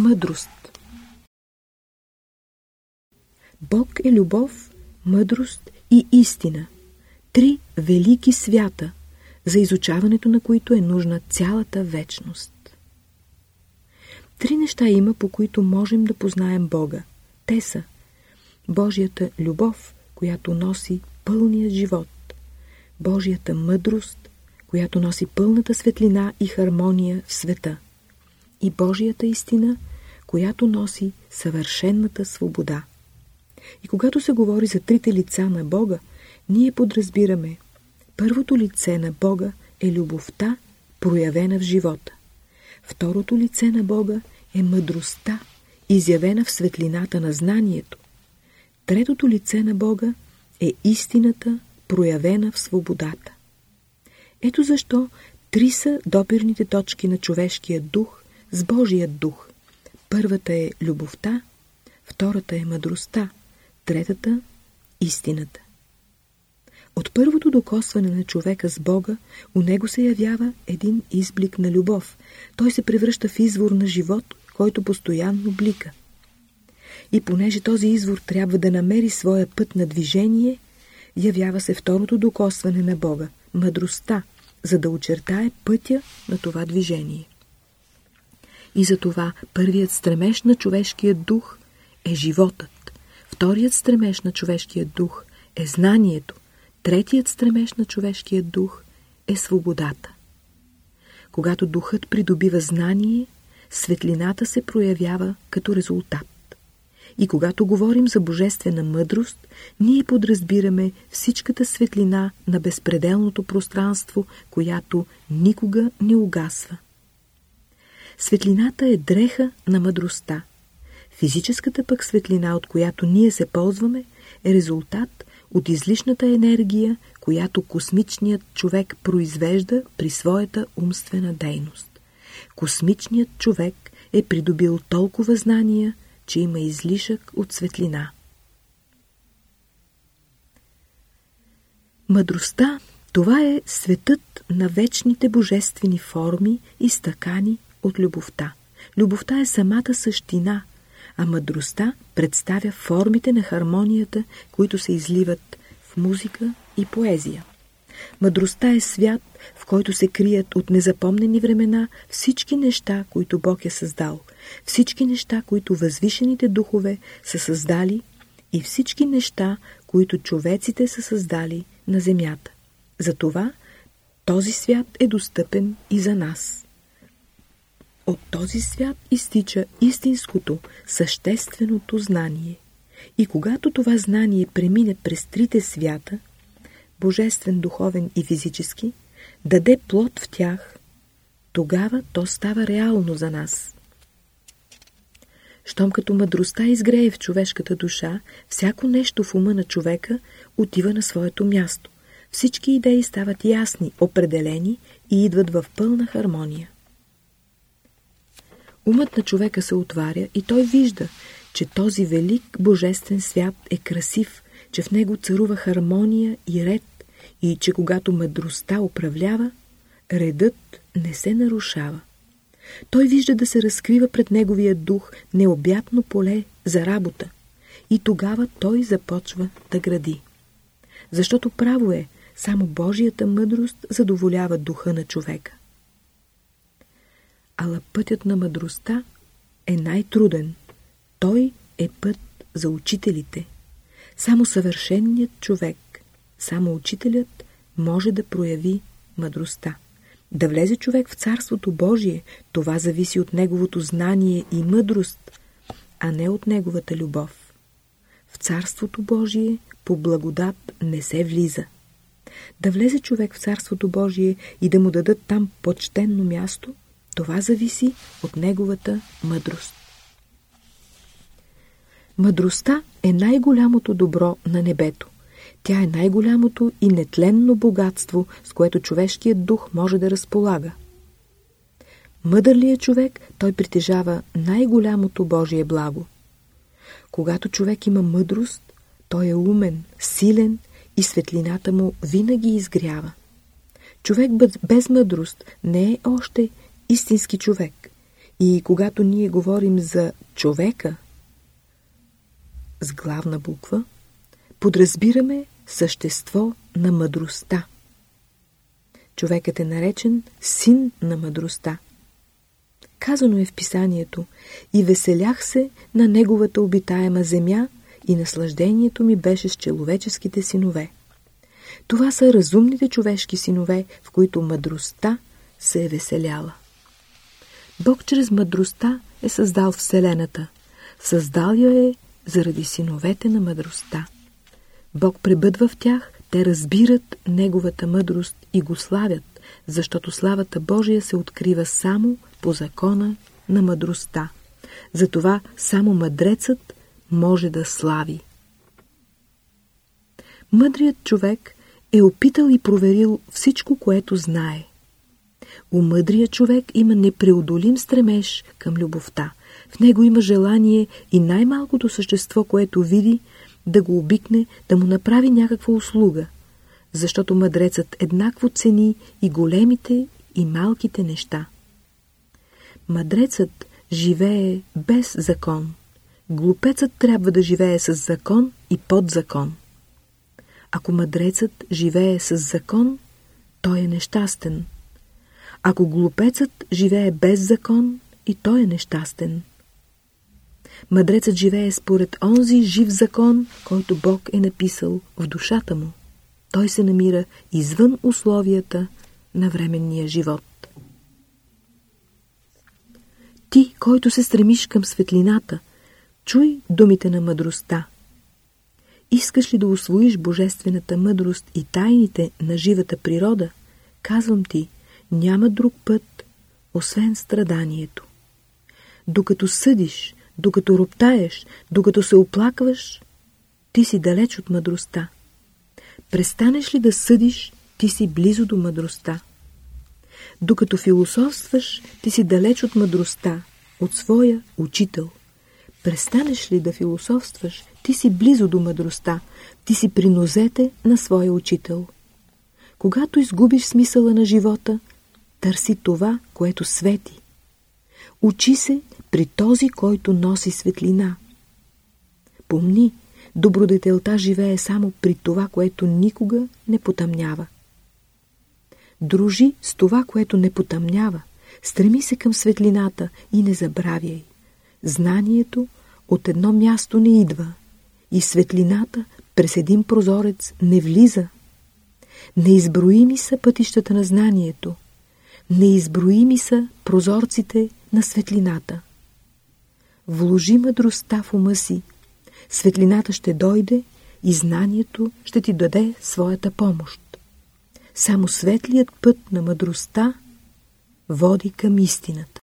мъдрост. Бог е любов, мъдрост и истина. Три велики свята, за изучаването на които е нужна цялата вечност. Три неща има, по които можем да познаем Бога. Те са Божията любов, която носи пълния живот, Божията мъдрост, която носи пълната светлина и хармония в света, и Божията истина, която носи съвършенната свобода. И когато се говори за трите лица на Бога, ние подразбираме първото лице на Бога е любовта, проявена в живота. Второто лице на Бога е мъдростта, изявена в светлината на знанието. Третото лице на Бога е истината, проявена в свободата. Ето защо три са допирните точки на човешкия дух с Божия дух. Първата е любовта, втората е мъдростта, третата – истината. От първото докосване на човека с Бога, у него се явява един изблик на любов. Той се превръща в извор на живот, който постоянно блика. И понеже този извор трябва да намери своя път на движение, явява се второто докосване на Бога – мъдростта, за да очертае пътя на това движение. И за това първият стремеж на човешкия дух е животът, вторият стремеж на човешкия дух е знанието, третият стремеж на човешкия дух е свободата. Когато духът придобива знание, светлината се проявява като резултат. И когато говорим за божествена мъдрост, ние подразбираме всичката светлина на безпределното пространство, която никога не угасва. Светлината е дреха на мъдростта. Физическата пък светлина, от която ние се ползваме, е резултат от излишната енергия, която космичният човек произвежда при своята умствена дейност. Космичният човек е придобил толкова знания, че има излишък от светлина. Мъдростта – това е светът на вечните божествени форми, изтъкани от любовта. Любовта е самата същина, а мъдростта представя формите на хармонията, които се изливат в музика и поезия. Мъдростта е свят, в който се крият от незапомнени времена всички неща, които Бог е създал, всички неща, които възвишените духове са създали и всички неща, които човеците са създали на земята. Затова този свят е достъпен и за нас. От този свят изтича истинското, същественото знание. И когато това знание премине през трите свята, божествен, духовен и физически, даде плод в тях, тогава то става реално за нас. Щом като мъдростта изгрее в човешката душа, всяко нещо в ума на човека отива на своето място. Всички идеи стават ясни, определени и идват в пълна хармония. Умът на човека се отваря и той вижда, че този велик божествен свят е красив, че в него царува хармония и ред и че когато мъдростта управлява, редът не се нарушава. Той вижда да се разкрива пред неговия дух необятно поле за работа и тогава той започва да гради. Защото право е, само Божията мъдрост задоволява духа на човека. Ала пътят на мъдростта е най-труден. Той е път за учителите. Само съвършенният човек, само учителят може да прояви мъдростта. Да влезе човек в Царството Божие, това зависи от неговото знание и мъдрост, а не от неговата любов. В Царството Божие по благодат не се влиза. Да влезе човек в Царството Божие и да му дадат там почтенно място, това зависи от неговата мъдрост. Мъдростта е най-голямото добро на небето. Тя е най-голямото и нетленно богатство, с което човешкият дух може да разполага. Мъдър ли е човек, той притежава най-голямото Божие благо. Когато човек има мъдрост, той е умен, силен и светлината му винаги изгрява. Човек без мъдрост не е още истински човек. И когато ние говорим за човека с главна буква, подразбираме същество на мъдростта. Човекът е наречен син на мъдростта. Казано е в писанието и веселях се на неговата обитаема земя и наслаждението ми беше с человеческите синове. Това са разумните човешки синове, в които мъдростта се е веселяла. Бог чрез мъдростта е създал Вселената. Създал я е заради синовете на мъдростта. Бог пребъдва в тях, те разбират Неговата мъдрост и го славят, защото славата Божия се открива само по закона на мъдростта. Затова само мъдрецът може да слави. Мъдрият човек е опитал и проверил всичко, което знае. У мъдрия човек има непреодолим стремеж към любовта. В него има желание и най-малкото същество, което види, да го обикне, да му направи някаква услуга. Защото мъдрецът еднакво цени и големите, и малките неща. Мъдрецът живее без закон. Глупецът трябва да живее с закон и под закон. Ако мъдрецът живее с закон, той е нещастен. Ако глупецът живее без закон, и той е нещастен. Мъдрецът живее според онзи жив закон, който Бог е написал в душата му. Той се намира извън условията на временния живот. Ти, който се стремиш към светлината, чуй думите на мъдростта. Искаш ли да освоиш божествената мъдрост и тайните на живата природа, казвам ти, няма друг път, освен страданието. Докато съдиш, докато роптаеш, докато се оплакваш, ти си далеч от мъдростта. Престанеш ли да съдиш, ти си близо до мъдростта. Докато философстваш, ти си далеч от мъдростта, от своя учител. Престанеш ли да философстваш, ти си близо до мъдростта, ти си при нозете на своя учител. Когато изгубиш смисъла на живота, търси това, което свети. Учи се при този, който носи светлина. Помни, добродетелта живее само при това, което никога не потъмнява. Дружи с това, което не потъмнява. Стреми се към светлината и не забравяй. Знанието от едно място не идва и светлината през един прозорец не влиза. Неизброими са пътищата на знанието. Неизброими са прозорците на светлината. Вложи мъдростта в ума си. Светлината ще дойде и знанието ще ти даде своята помощ. Само светлият път на мъдростта води към истината.